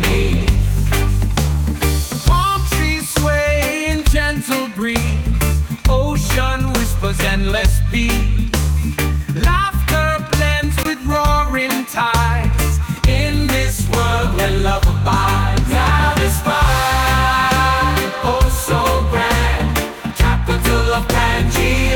beneath. Palm trees sway in gentle breeze, ocean whispers endless beat. Laughter blends with roaring tides. In this world where love abides, oh so grand, capital of Pangaea.